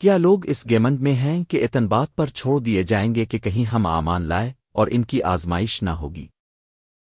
کیا لوگ اس گیمنڈ میں ہیں کہ اتن بات پر چھوڑ دیے جائیں گے کہ کہیں ہم آمان لائے اور ان کی آزمائش نہ ہوگی؟